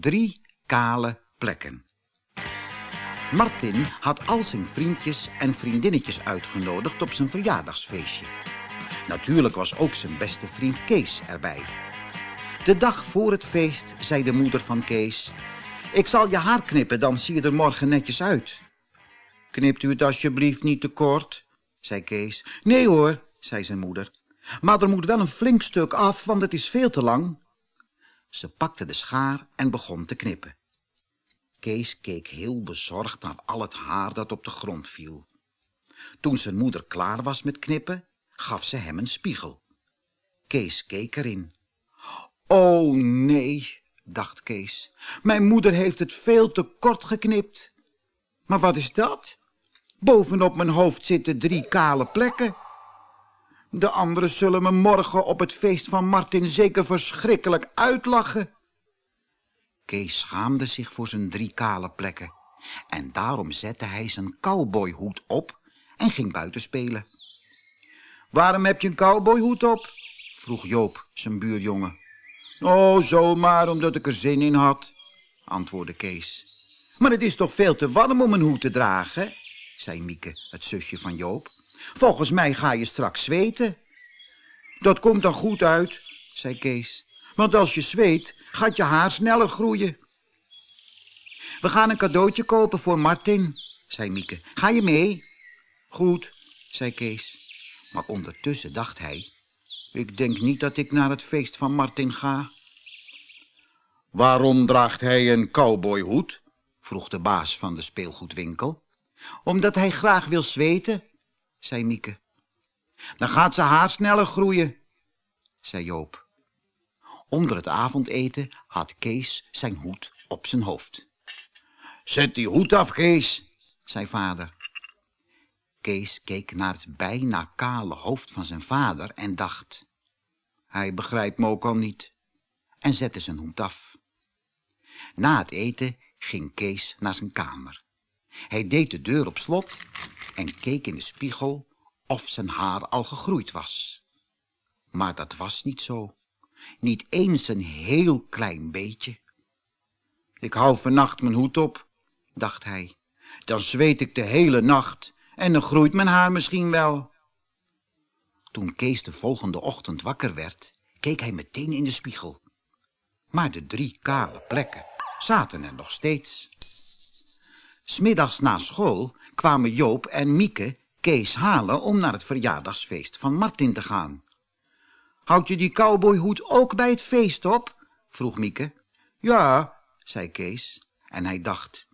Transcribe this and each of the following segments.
Drie kale plekken. Martin had al zijn vriendjes en vriendinnetjes uitgenodigd op zijn verjaardagsfeestje. Natuurlijk was ook zijn beste vriend Kees erbij. De dag voor het feest zei de moeder van Kees... Ik zal je haar knippen, dan zie je er morgen netjes uit. Knipt u het alsjeblieft niet te kort, zei Kees. Nee hoor, zei zijn moeder. Maar er moet wel een flink stuk af, want het is veel te lang. Ze pakte de schaar en begon te knippen. Kees keek heel bezorgd naar al het haar dat op de grond viel. Toen zijn moeder klaar was met knippen, gaf ze hem een spiegel. Kees keek erin. Oh nee, dacht Kees, mijn moeder heeft het veel te kort geknipt. Maar wat is dat? Bovenop mijn hoofd zitten drie kale plekken. De anderen zullen me morgen op het feest van Martin zeker verschrikkelijk uitlachen. Kees schaamde zich voor zijn drie kale plekken. En daarom zette hij zijn cowboyhoed op en ging buiten spelen. Waarom heb je een cowboyhoed op? vroeg Joop, zijn buurjongen. Oh, zomaar omdat ik er zin in had, antwoordde Kees. Maar het is toch veel te warm om een hoed te dragen, zei Mieke, het zusje van Joop. Volgens mij ga je straks zweten. Dat komt dan goed uit, zei Kees. Want als je zweet, gaat je haar sneller groeien. We gaan een cadeautje kopen voor Martin, zei Mieke. Ga je mee? Goed, zei Kees. Maar ondertussen dacht hij... Ik denk niet dat ik naar het feest van Martin ga. Waarom draagt hij een cowboyhoed? vroeg de baas van de speelgoedwinkel. Omdat hij graag wil zweten, zei Mieke. Dan gaat zijn haar sneller groeien, zei Joop. Onder het avondeten had Kees zijn hoed op zijn hoofd. Zet die hoed af, Kees, zei vader. Kees keek naar het bijna kale hoofd van zijn vader en dacht... Hij begrijpt me ook al niet. En zette zijn hoed af. Na het eten ging Kees naar zijn kamer. Hij deed de deur op slot en keek in de spiegel of zijn haar al gegroeid was. Maar dat was niet zo. Niet eens een heel klein beetje. Ik hou vannacht mijn hoed op, dacht hij. Dan zweet ik de hele nacht en dan groeit mijn haar misschien wel. Toen Kees de volgende ochtend wakker werd, keek hij meteen in de spiegel. Maar de drie kale plekken zaten er nog steeds. Smiddags na school kwamen Joop en Mieke Kees halen om naar het verjaardagsfeest van Martin te gaan. Houd je die cowboyhoed ook bij het feest op? vroeg Mieke. Ja, zei Kees. En hij dacht,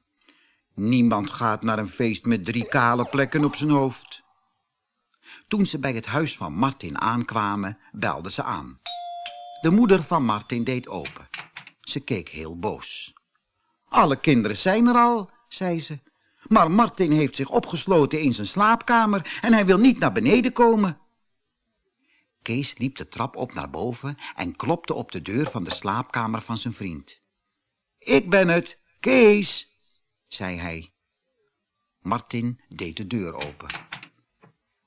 niemand gaat naar een feest met drie kale plekken op zijn hoofd. Toen ze bij het huis van Martin aankwamen, belden ze aan. De moeder van Martin deed open. Ze keek heel boos. Alle kinderen zijn er al, zei ze. Maar Martin heeft zich opgesloten in zijn slaapkamer en hij wil niet naar beneden komen. Kees liep de trap op naar boven en klopte op de deur van de slaapkamer van zijn vriend. Ik ben het, Kees, zei hij. Martin deed de deur open.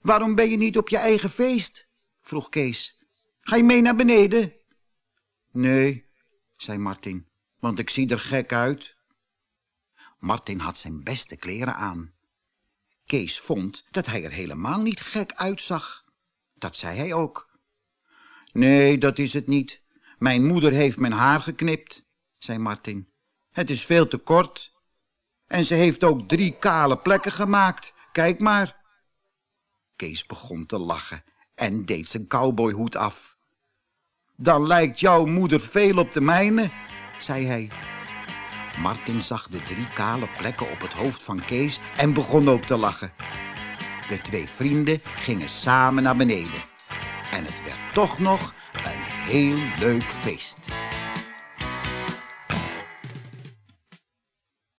Waarom ben je niet op je eigen feest? vroeg Kees. Ga je mee naar beneden? Nee, zei Martin, want ik zie er gek uit. Martin had zijn beste kleren aan. Kees vond dat hij er helemaal niet gek uitzag. Dat zei hij ook. Nee, dat is het niet. Mijn moeder heeft mijn haar geknipt, zei Martin. Het is veel te kort. En ze heeft ook drie kale plekken gemaakt. Kijk maar. Kees begon te lachen en deed zijn cowboyhoed af. Dan lijkt jouw moeder veel op de mijne, zei hij. Martin zag de drie kale plekken op het hoofd van Kees en begon ook te lachen. De twee vrienden gingen samen naar beneden. En het werd toch nog een heel leuk feest.